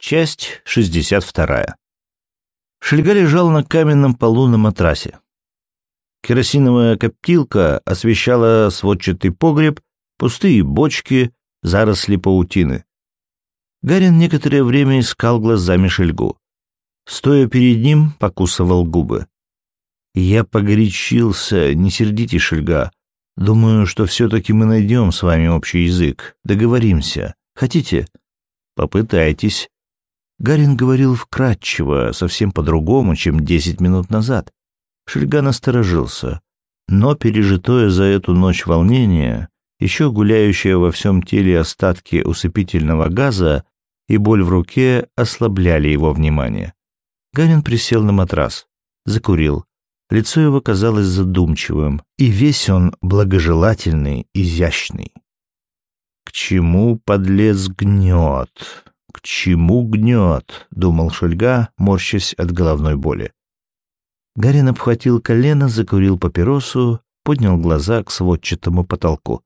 Часть 62. Шельга лежал на каменном полу на матрасе. Керосиновая коптилка освещала сводчатый погреб, пустые бочки, заросли паутины. Гарин некоторое время искал глазами Шельгу. Стоя перед ним, покусывал губы. «Я погорячился, не сердите, Шельга. Думаю, что все-таки мы найдем с вами общий язык, договоримся. Хотите?» «Попытайтесь», Гарин говорил вкратчиво, совсем по-другому, чем десять минут назад. Шельга насторожился, но пережитое за эту ночь волнение, еще гуляющее во всем теле остатки усыпительного газа и боль в руке ослабляли его внимание. Гарин присел на матрас, закурил. Лицо его казалось задумчивым, и весь он благожелательный, изящный. «К чему подлец гнет?» «К чему гнет?» — думал Шульга, морщась от головной боли. Гарин обхватил колено, закурил папиросу, поднял глаза к сводчатому потолку.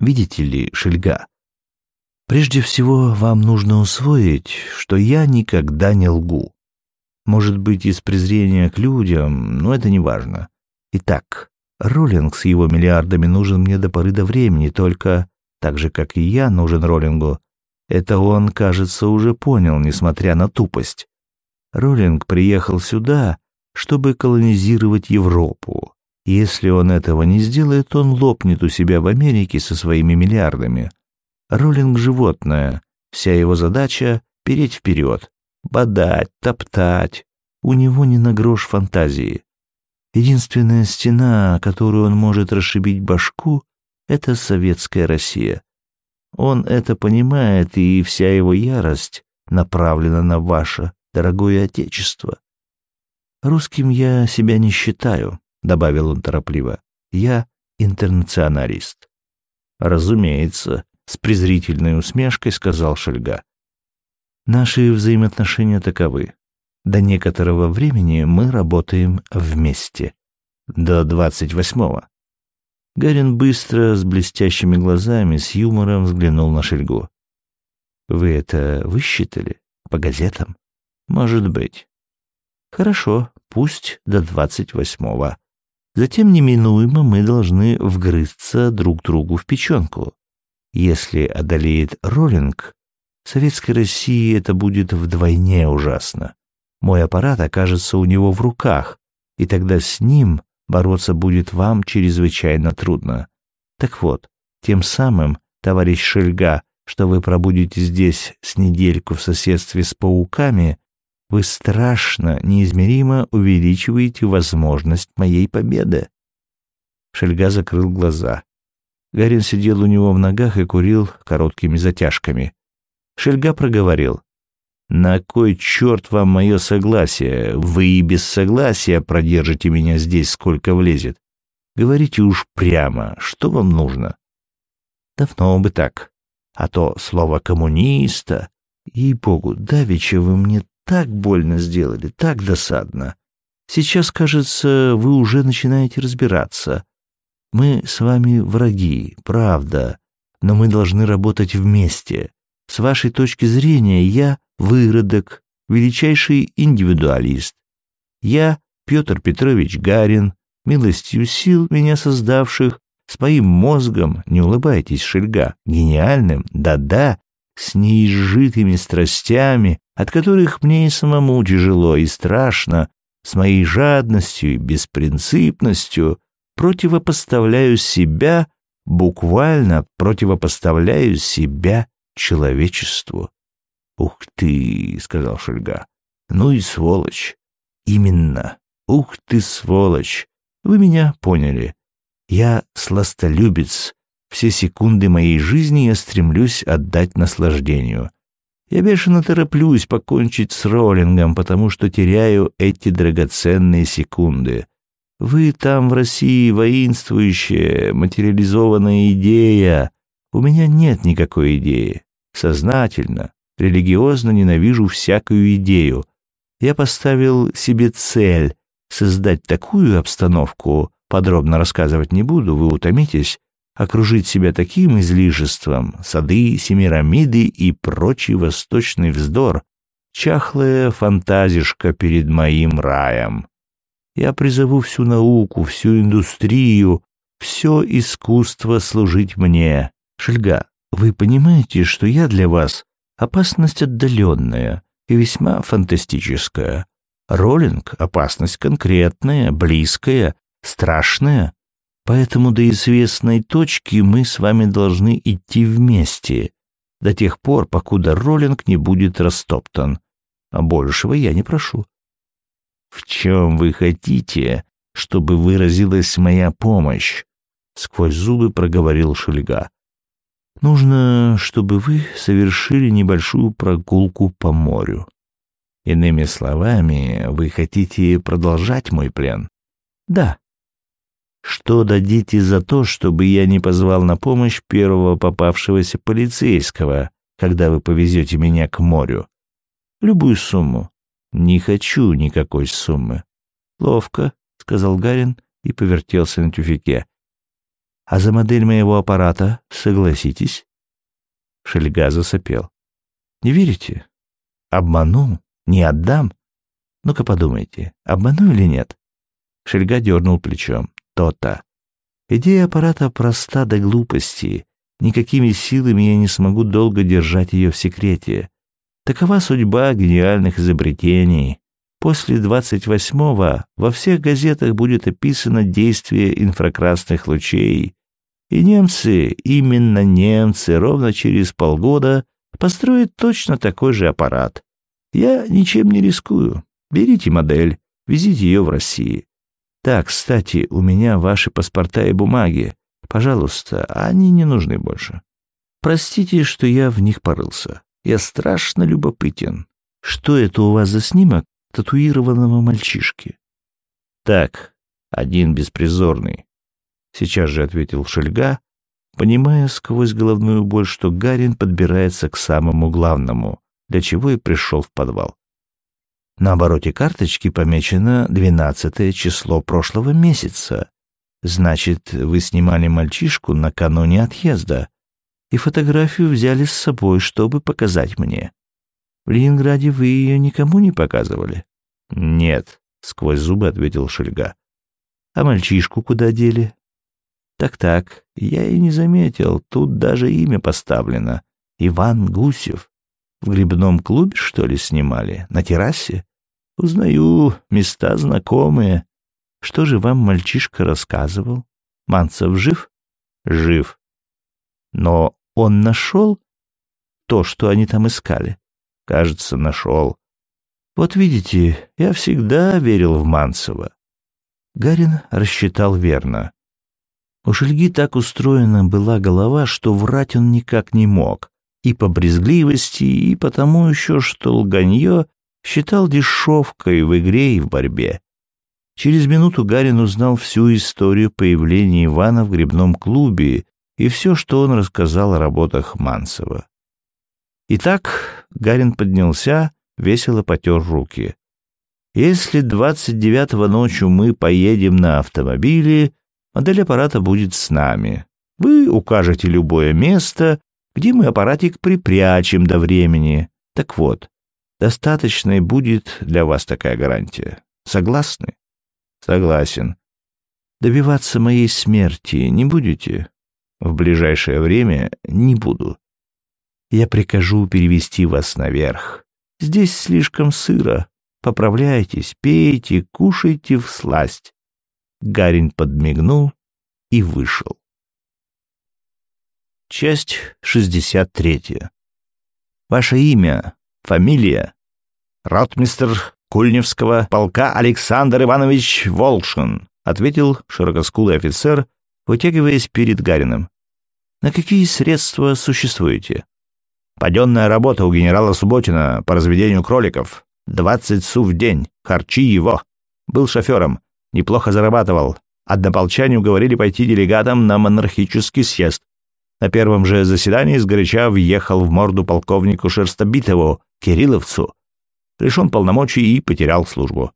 «Видите ли, Шельга, прежде всего вам нужно усвоить, что я никогда не лгу. Может быть, из презрения к людям, но это не важно. Итак, Роллинг с его миллиардами нужен мне до поры до времени, только, так же, как и я, нужен Роллингу, это он, кажется, уже понял, несмотря на тупость. Роллинг приехал сюда, чтобы колонизировать Европу. Если он этого не сделает, он лопнет у себя в Америке со своими миллиардами. Роллинг — животное. Вся его задача — переть вперед, бодать, топтать. У него не на грош фантазии. Единственная стена, которую он может расшибить башку, — это советская Россия. Он это понимает, и вся его ярость направлена на ваше дорогое отечество. Русским я себя не считаю, добавил он торопливо. Я интернационалист. Разумеется, с презрительной усмешкой сказал Шельга. Наши взаимоотношения таковы. До некоторого времени мы работаем вместе. До двадцать восьмого. Гарин быстро, с блестящими глазами, с юмором взглянул на Шельгу. «Вы это высчитали? По газетам?» «Может быть». «Хорошо, пусть до двадцать восьмого. Затем неминуемо мы должны вгрызться друг другу в печенку. Если одолеет Роллинг, советской России это будет вдвойне ужасно. Мой аппарат окажется у него в руках, и тогда с ним бороться будет вам чрезвычайно трудно. Так вот, тем самым, товарищ Шельга, что вы пробудете здесь с недельку в соседстве с пауками, вы страшно, неизмеримо увеличиваете возможность моей победы. Шельга закрыл глаза. Гарин сидел у него в ногах и курил короткими затяжками. Шельга проговорил. «На кой черт вам мое согласие? Вы и без согласия продержите меня здесь, сколько влезет. Говорите уж прямо, что вам нужно?» «Давно бы так. А то слово «коммуниста». Ей-богу, давеча вы мне так больно сделали, так досадно. Сейчас, кажется, вы уже начинаете разбираться. Мы с вами враги, правда, но мы должны работать вместе. С вашей точки зрения я выродок, величайший индивидуалист. Я, Петр Петрович Гарин, милостью сил меня создавших, с моим мозгом, не улыбайтесь, Шельга, гениальным, да-да, с неизжитыми страстями, от которых мне и самому тяжело и страшно, с моей жадностью и беспринципностью, противопоставляю себя, буквально противопоставляю себя человечеству. «Ух ты!» — сказал Шельга. «Ну и сволочь!» «Именно! Ух ты, сволочь! Вы меня поняли. Я сластолюбец. Все секунды моей жизни я стремлюсь отдать наслаждению. Я бешено тороплюсь покончить с роллингом, потому что теряю эти драгоценные секунды. Вы там в России воинствующая, материализованная идея. У меня нет никакой идеи. Сознательно, религиозно ненавижу всякую идею. Я поставил себе цель создать такую обстановку, подробно рассказывать не буду, вы утомитесь, окружить себя таким излишеством, сады, семирамиды и прочий восточный вздор, чахлая фантазишка перед моим раем. Я призову всю науку, всю индустрию, все искусство служить мне. Шельга, вы понимаете, что я для вас опасность отдаленная и весьма фантастическая. Роллинг — опасность конкретная, близкая, страшная. Поэтому до известной точки мы с вами должны идти вместе, до тех пор, покуда роллинг не будет растоптан. А большего я не прошу. В чем вы хотите, чтобы выразилась моя помощь? Сквозь зубы проговорил Шульга. Нужно, чтобы вы совершили небольшую прогулку по морю. Иными словами, вы хотите продолжать мой плен? Да. Что дадите за то, чтобы я не позвал на помощь первого попавшегося полицейского, когда вы повезете меня к морю? Любую сумму. Не хочу никакой суммы. Ловко, сказал Гарин и повертелся на тюфике. А за модель моего аппарата согласитесь? Шельга засопел. Не верите? Обману? Не отдам? Ну-ка подумайте, обману или нет? Шельга дернул плечом. То-то. Идея аппарата проста до глупости. Никакими силами я не смогу долго держать ее в секрете. Такова судьба гениальных изобретений. После 28-го во всех газетах будет описано действие инфракрасных лучей. И немцы, именно немцы, ровно через полгода построят точно такой же аппарат. Я ничем не рискую. Берите модель, везите ее в Россию. Так, кстати, у меня ваши паспорта и бумаги. Пожалуйста, они не нужны больше. Простите, что я в них порылся. Я страшно любопытен. Что это у вас за снимок татуированного мальчишки? Так, один беспризорный. Сейчас же ответил Шельга, понимая сквозь головную боль, что Гарин подбирается к самому главному, для чего и пришел в подвал. На обороте карточки помечено двенадцатое число прошлого месяца. Значит, вы снимали мальчишку накануне отъезда и фотографию взяли с собой, чтобы показать мне. В Ленинграде вы ее никому не показывали? Нет, сквозь зубы ответил Шельга. А мальчишку куда дели? Так-так, я и не заметил, тут даже имя поставлено. Иван Гусев. В грибном клубе, что ли, снимали? На террасе? Узнаю, места знакомые. Что же вам мальчишка рассказывал? Манцев жив? Жив. Но он нашел то, что они там искали? Кажется, нашел. Вот видите, я всегда верил в Манцева. Гарин рассчитал верно. У Шельги так устроена была голова, что врать он никак не мог. И по брезгливости, и потому еще, что лганье считал дешевкой в игре и в борьбе. Через минуту Гарин узнал всю историю появления Ивана в грибном клубе и все, что он рассказал о работах Манцева. Итак, Гарин поднялся, весело потер руки. Если 29-го ночью мы поедем на автомобиле, модель аппарата будет с нами. Вы укажете любое место, где мы аппаратик припрячем до времени. Так вот, достаточной будет для вас такая гарантия. Согласны? Согласен. Добиваться моей смерти не будете? В ближайшее время не буду. Я прикажу перевести вас наверх. Здесь слишком сыро. Поправляйтесь, пейте, кушайте в сласть. Гарин подмигнул и вышел. Часть 63. Ваше имя, фамилия? Ротмистер Кульневского полка Александр Иванович Волшин, ответил широкоскулый офицер, вытягиваясь перед Гариным. «На какие средства существуете?» «Паденная работа у генерала Субботина по разведению кроликов. Двадцать су в день. Харчи его. Был шофером. Неплохо зарабатывал. Однополчане уговорили пойти делегатом на монархический съезд. На первом же заседании сгоряча въехал в морду полковнику Шерстобитову, Кирилловцу. Лишен полномочий и потерял службу.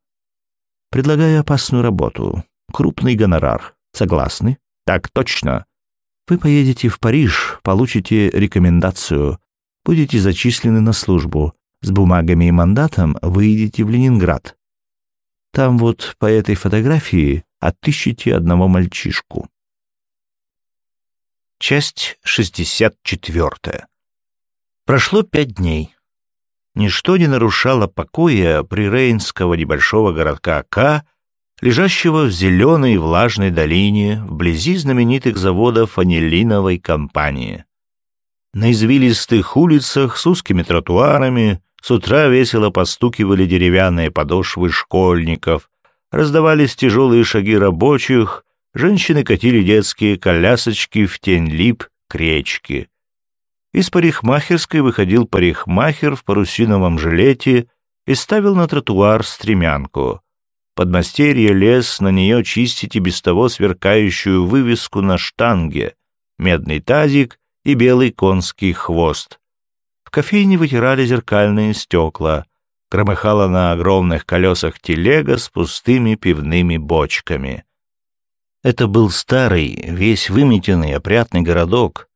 Предлагаю опасную работу. Крупный гонорар. Согласны? Так точно. Вы поедете в Париж, получите рекомендацию, будете зачислены на службу. С бумагами и мандатом выедете в Ленинград. Там вот по этой фотографии отыщите одного мальчишку. Часть 64. Прошло пять дней. Ничто не нарушало покоя прирейнского небольшого городка К, лежащего в зеленой влажной долине вблизи знаменитых заводов анилиновой компании. На извилистых улицах с узкими тротуарами с утра весело постукивали деревянные подошвы школьников, раздавались тяжелые шаги рабочих, женщины катили детские колясочки в тень лип к речке. Из парикмахерской выходил парикмахер в парусиновом жилете и ставил на тротуар стремянку. Подмастерье лез на нее чистить и без того сверкающую вывеску на штанге, медный тазик и белый конский хвост. Кофейне вытирали зеркальные стекла, громыхала на огромных колесах телега с пустыми пивными бочками. Это был старый, весь выметенный, опрятный городок,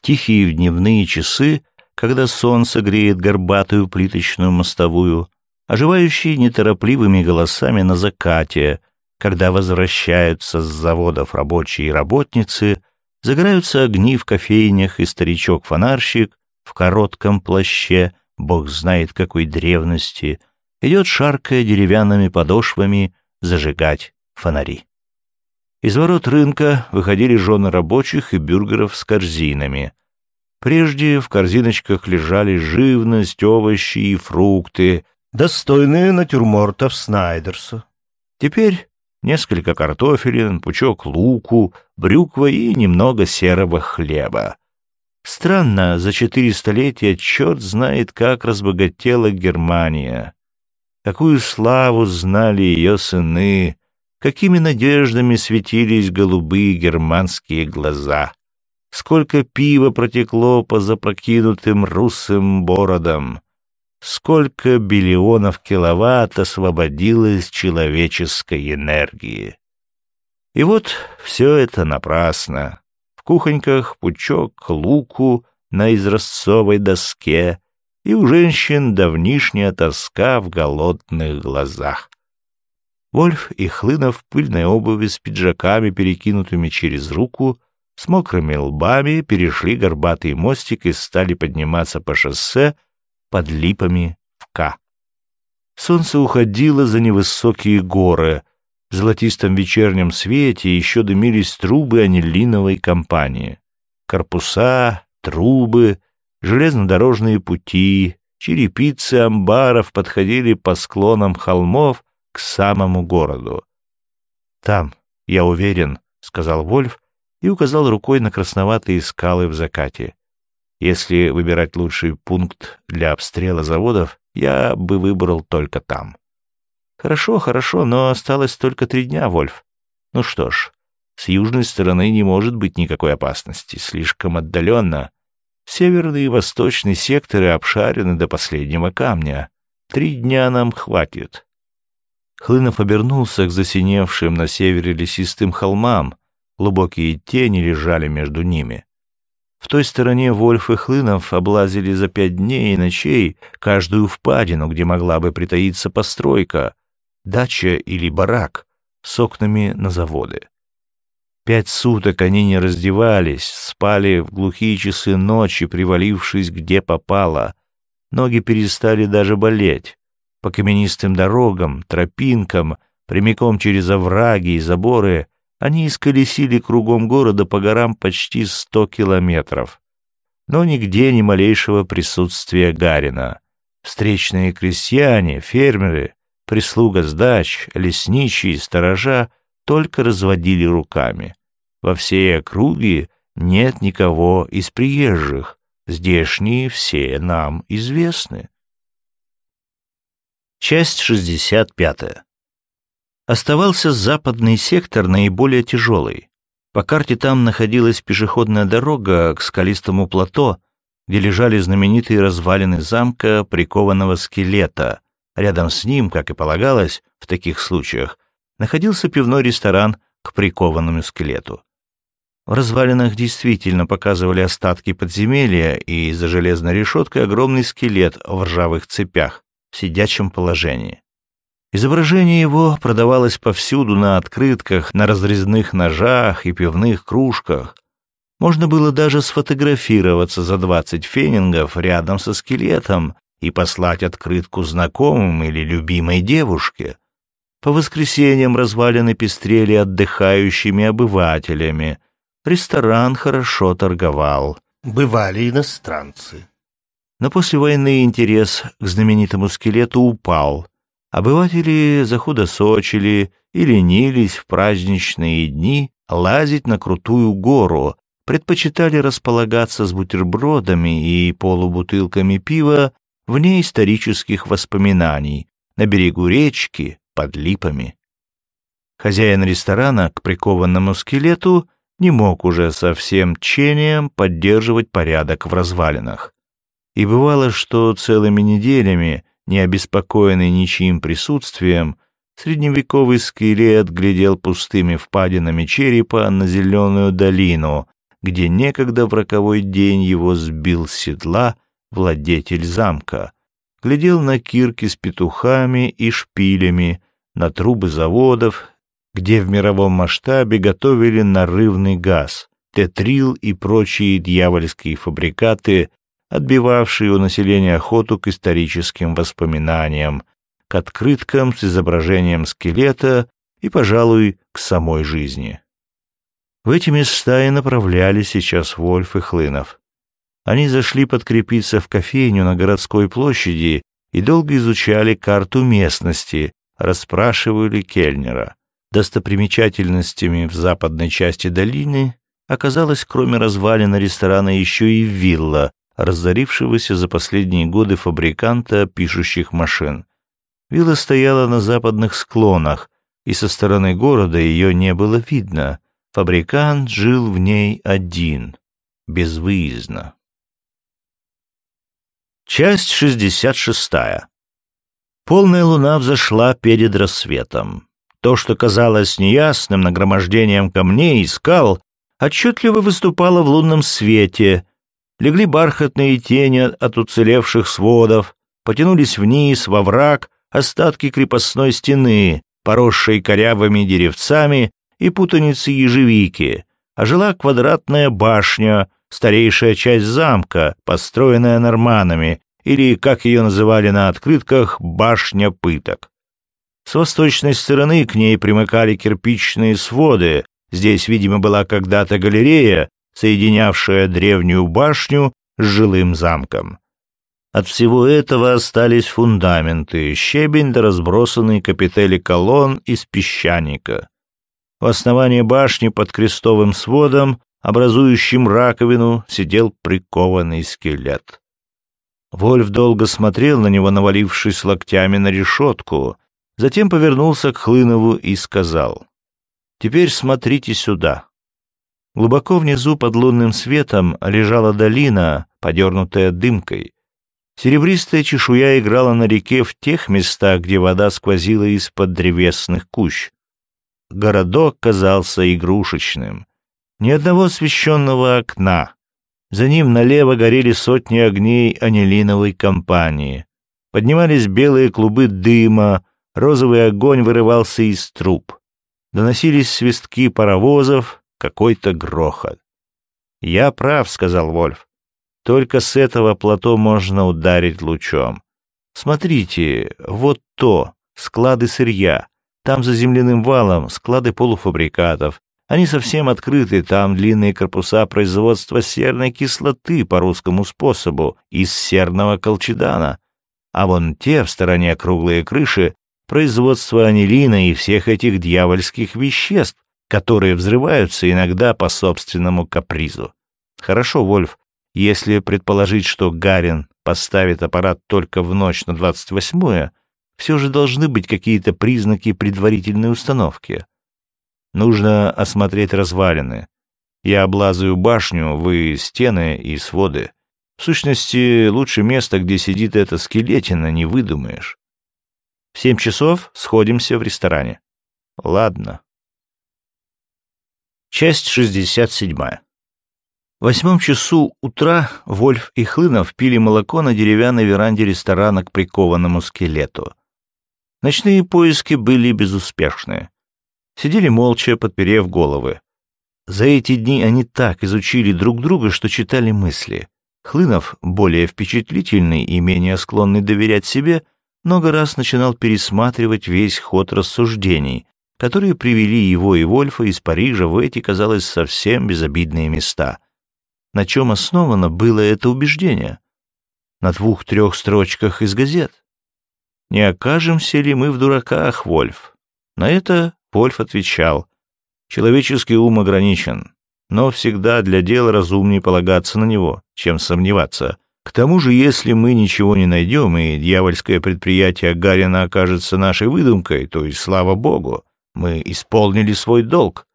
тихие дневные часы, когда солнце греет горбатую плиточную мостовую, оживающие неторопливыми голосами на закате, когда возвращаются с заводов рабочие и работницы, загораются огни в кофейнях, и старичок-фонарщик в коротком плаще, бог знает какой древности, идет, шаркая деревянными подошвами, зажигать фонари. Из ворот рынка выходили жены рабочих и бюргеров с корзинами. Прежде в корзиночках лежали живность, овощи и фрукты, достойные натюрмортов Снайдерса. Теперь несколько картофелин, пучок луку, брюква и немного серого хлеба. Странно, за четыре столетия черт знает, как разбогатела Германия. Какую славу знали ее сыны, какими надеждами светились голубые германские глаза. Сколько пива протекло по запрокинутым русым бородам. Сколько биллионов киловатт освободилось человеческой энергии. И вот все это напрасно. В кухоньках пучок луку на изразцовой доске, и у женщин давнишняя тоска в голодных глазах. Вольф и Хлына в пыльной обуви с пиджаками, перекинутыми через руку, с мокрыми лбами перешли горбатый мостик и стали подниматься по шоссе под липами в К. Солнце уходило за невысокие горы. В золотистом вечернем свете еще дымились трубы анилиновой компании. Корпуса, трубы, железнодорожные пути, черепицы амбаров подходили по склонам холмов, к самому городу. «Там, я уверен», — сказал Вольф и указал рукой на красноватые скалы в закате. «Если выбирать лучший пункт для обстрела заводов, я бы выбрал только там». «Хорошо, хорошо, но осталось только три дня, Вольф. Ну что ж, с южной стороны не может быть никакой опасности, слишком отдаленно. Северный и восточный секторы обшарены до последнего камня. Три дня нам хватит. Хлынов обернулся к засиневшим на севере лесистым холмам, глубокие тени лежали между ними. В той стороне Вольф и Хлынов облазили за пять дней и ночей каждую впадину, где могла бы притаиться постройка, дача или барак с окнами на заводы. Пять суток они не раздевались, спали в глухие часы ночи, привалившись где попало. Ноги перестали даже болеть по каменистым дорогам, тропинкам, прямиком через овраги и заборы, они исколесили кругом города по горам почти сто километров. Но нигде ни малейшего присутствия Гарина. Встречные крестьяне, фермеры, прислуга с дач, лесничие, сторожа только разводили руками. Во всей округе нет никого из приезжих, здешние все нам известны. Часть 65. Оставался западный сектор наиболее тяжелый. По карте там находилась пешеходная дорога к скалистому плато, где лежали знаменитые развалины замка прикованного скелета. Рядом с ним, как и полагалось в таких случаях, находился пивной ресторан к прикованному скелету. В развалинах действительно показывали остатки подземелья и за железной решеткой огромный скелет в ржавых цепях в сидячем положении. Изображение его продавалось повсюду на открытках, на разрезных ножах и пивных кружках. Можно было даже сфотографироваться за двадцать фенингов рядом со скелетом и послать открытку знакомым или любимой девушке. По воскресеньям развалины пестрели отдыхающими обывателями — Ресторан хорошо торговал. Бывали иностранцы. Но после войны интерес к знаменитому скелету упал. Обыватели захудосочили и ленились в праздничные дни лазить на крутую гору, предпочитали располагаться с бутербродами и полубутылками пива вне исторических воспоминаний, на берегу речки, под липами. Хозяин ресторана к прикованному скелету не мог уже со всем тчением поддерживать порядок в развалинах. И бывало, что целыми неделями, не обеспокоенный ничьим присутствием, средневековый скелет глядел пустыми впадинами черепа на зеленую долину, где некогда в роковой день его сбил с седла владетель замка, глядел на кирки с петухами и шпилями, на трубы заводов, где в мировом масштабе готовили нарывный газ, тетрил и прочие дьявольские фабрикаты, отбивавшие у населения охоту к историческим воспоминаниям, к открыткам с изображением скелета и, пожалуй, к самой жизни. В эти места и направлялись сейчас Вольф и Хлынов. Они зашли подкрепиться в кофейню на городской площади и долго изучали карту местности, расспрашивали Кельнера. Достопримечательностями в западной части долины оказалась, кроме развалина ресторана, еще и вилла, разорившегося за последние годы фабриканта пишущих машин. Вилла стояла на западных склонах, и со стороны города ее не было видно. Фабрикант жил в ней один, безвыездно. Часть шестьдесят шестая. Полная луна взошла перед рассветом. То, что казалось неясным нагромождением камней и скал, отчетливо выступало в лунном свете. Легли бархатные тени от уцелевших сводов, потянулись вниз, во враг, остатки крепостной стены, поросшей корявыми деревцами и путаницей ежевики, а жила квадратная башня, старейшая часть замка, построенная норманами, или, как ее называли на открытках, башня пыток. С восточной стороны к ней примыкали кирпичные своды. Здесь, видимо, была когда-то галерея, соединявшая древнюю башню с жилым замком. От всего этого остались фундаменты, щебень да разбросанные капители колонн из песчаника. В основании башни под крестовым сводом, образующим раковину, сидел прикованный скелет. Вольф долго смотрел на него, навалившись локтями на решетку, Затем повернулся к Хлынову и сказал, «Теперь смотрите сюда». Глубоко внизу под лунным светом лежала долина, подернутая дымкой. Серебристая чешуя играла на реке в тех местах, где вода сквозила из-под древесных кущ. Городок казался игрушечным. Ни одного освещенного окна. За ним налево горели сотни огней анилиновой компании. Поднимались белые клубы дыма, Розовый огонь вырывался из труб. Доносились свистки паровозов, какой-то грохот. «Я прав», — сказал Вольф. «Только с этого плато можно ударить лучом. Смотрите, вот то, склады сырья. Там за земляным валом склады полуфабрикатов. Они совсем открыты, там длинные корпуса производства серной кислоты по русскому способу, из серного колчедана. А вон те в стороне круглые крыши производство анилина и всех этих дьявольских веществ, которые взрываются иногда по собственному капризу. Хорошо, Вольф, если предположить, что Гарин поставит аппарат только в ночь на 28-е, все же должны быть какие-то признаки предварительной установки. Нужно осмотреть развалины. Я облазаю башню, вы — стены и своды. В сущности, лучше место, где сидит эта скелетина, не выдумаешь. В семь часов сходимся в ресторане. Ладно. Часть 67. В восьмом часу утра Вольф и Хлынов пили молоко на деревянной веранде ресторана к прикованному скелету. Ночные поиски были безуспешны. Сидели молча, подперев головы. За эти дни они так изучили друг друга, что читали мысли. Хлынов, более впечатлительный и менее склонный доверять себе, много раз начинал пересматривать весь ход рассуждений, которые привели его и Вольфа из Парижа в эти, казалось, совсем безобидные места. На чем основано было это убеждение? На двух-трех строчках из газет. Не окажемся ли мы в дураках, Вольф? На это Вольф отвечал. Человеческий ум ограничен, но всегда для дела разумнее полагаться на него, чем сомневаться. К тому же, если мы ничего не найдем, и дьявольское предприятие Гарина окажется нашей выдумкой, то и слава богу. Мы исполнили свой долг.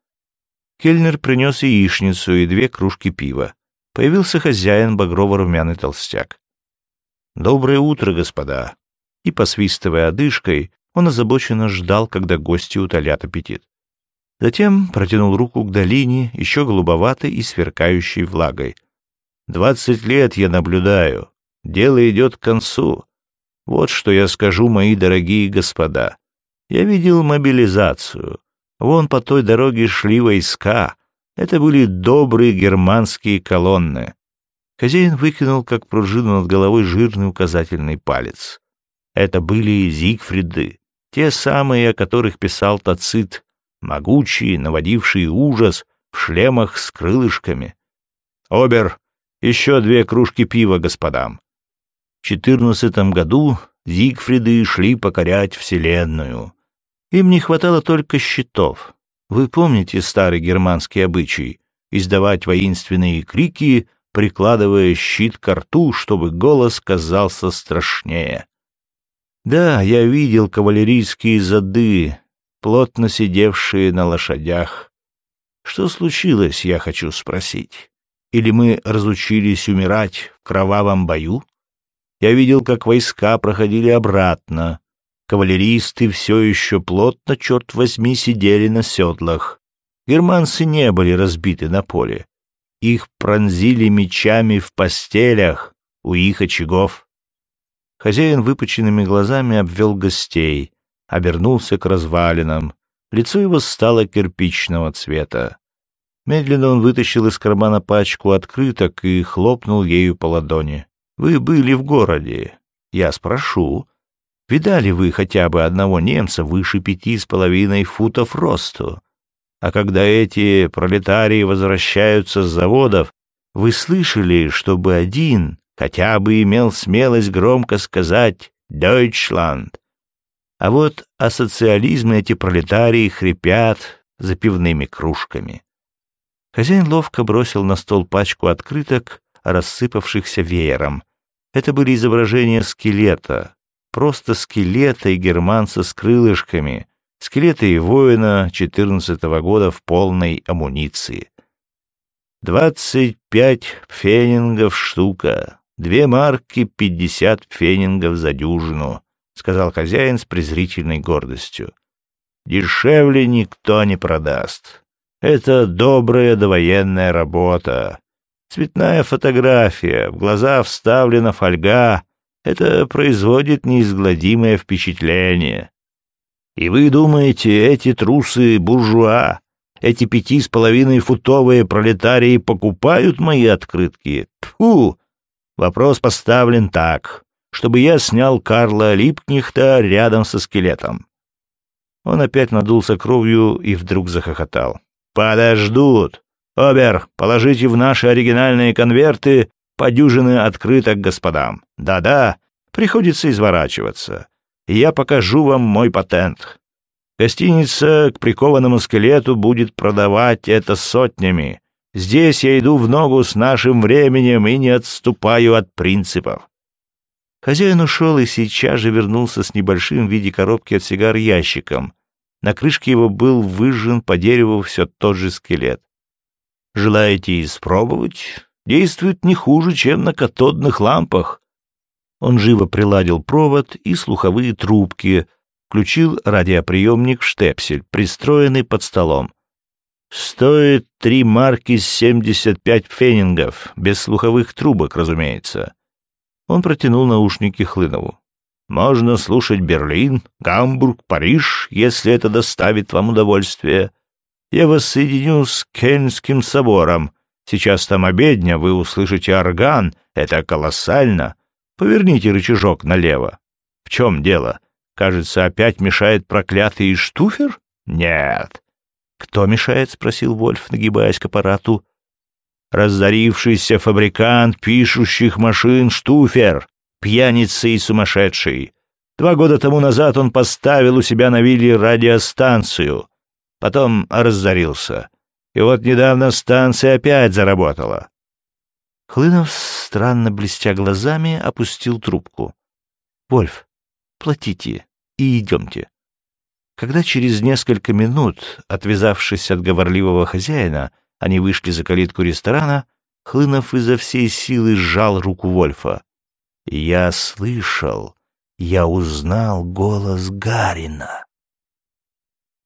Кельнер принес яичницу и две кружки пива. Появился хозяин, багрово-румяный толстяк. «Доброе утро, господа!» И, посвистывая одышкой, он озабоченно ждал, когда гости утолят аппетит. Затем протянул руку к долине, еще голубоватой и сверкающей влагой. «Двадцать лет я наблюдаю. Дело идет к концу. Вот что я скажу, мои дорогие господа. Я видел мобилизацию. Вон по той дороге шли войска. Это были добрые германские колонны. Хозяин выкинул, как пружину над головой, жирный указательный палец. Это были Зигфриды, те самые, о которых писал Тацит, могучие, наводившие ужас, в шлемах с крылышками. «Обер, еще две кружки пива господам». В четырнадцатом году Зигфриды шли покорять Вселенную. Им не хватало только щитов. Вы помните старый германский обычай — издавать воинственные крики, прикладывая щит к рту, чтобы голос казался страшнее. Да, я видел кавалерийские зады, плотно сидевшие на лошадях. Что случилось, я хочу спросить? Или мы разучились умирать в кровавом бою? Я видел, как войска проходили обратно, Кавалеристы все еще плотно, черт возьми, сидели на седлах. Германцы не были разбиты на поле. Их пронзили мечами в постелях у их очагов. Хозяин выпученными глазами обвел гостей, обернулся к развалинам. Лицо его стало кирпичного цвета. Медленно он вытащил из кармана пачку открыток и хлопнул ею по ладони. «Вы были в городе. Я спрошу, Видали вы хотя бы одного немца выше пяти с половиной футов росту? А когда эти пролетарии возвращаются с заводов, вы слышали, чтобы один хотя бы имел смелость громко сказать «Дойчланд»? А вот о социализме эти пролетарии хрипят за пивными кружками. Хозяин ловко бросил на стол пачку открыток, рассыпавшихся веером. Это были изображения скелета, просто скелета и германца с крылышками, скелета и воина четырнадцатого года в полной амуниции. Двадцать пять пфенингов штука, две марки пятьдесят пфенингов за дюжину, сказал хозяин с презрительной гордостью. Дешевле никто не продаст. Это добрая довоенная работа. Цветная фотография, в глаза вставлена фольга, это производит неизгладимое впечатление. И вы думаете, эти трусы буржуа, эти пяти с половиной футовые пролетарии покупают мои открытки? Тьфу! Вопрос поставлен так, чтобы я снял Карла Липкнихта рядом со скелетом. Он опять надулся кровью и вдруг захохотал. «Подождут! Обер, положите в наши оригинальные конверты по открыток господам. Да-да, приходится изворачиваться. я покажу вам мой патент. Гостиница к прикованному скелету будет продавать это сотнями. Здесь я иду в ногу с нашим временем и не отступаю от принципов. Хозяин ушел и сейчас же вернулся с небольшим в виде коробки от сигар ящиком. На крышке его был выжжен по дереву все тот же скелет. «Желаете испробовать?» действует не хуже, чем на катодных лампах. Он живо приладил провод и слуховые трубки, включил радиоприемник в штепсель, пристроенный под столом. Стоит три марки семьдесят пять фенингов, без слуховых трубок, разумеется. Он протянул наушники Хлынову. Можно слушать Берлин, Гамбург, Париж, если это доставит вам удовольствие. Я вас соединю с Кельнским собором. Сейчас там обедня, вы услышите орган. Это колоссально. Поверните рычажок налево. В чем дело? Кажется, опять мешает проклятый штуфер? Нет. Кто мешает? спросил Вольф, нагибаясь к аппарату. Разорившийся фабрикант пишущих машин штуфер, пьяница и сумасшедший. Два года тому назад он поставил у себя на вилле радиостанцию, потом разорился. И вот недавно станция опять заработала. Хлынов, странно блестя глазами, опустил трубку. «Вольф, платите и идемте». Когда через несколько минут, отвязавшись от говорливого хозяина, они вышли за калитку ресторана, Хлынов изо всей силы сжал руку Вольфа. «Я слышал, я узнал голос Гарина».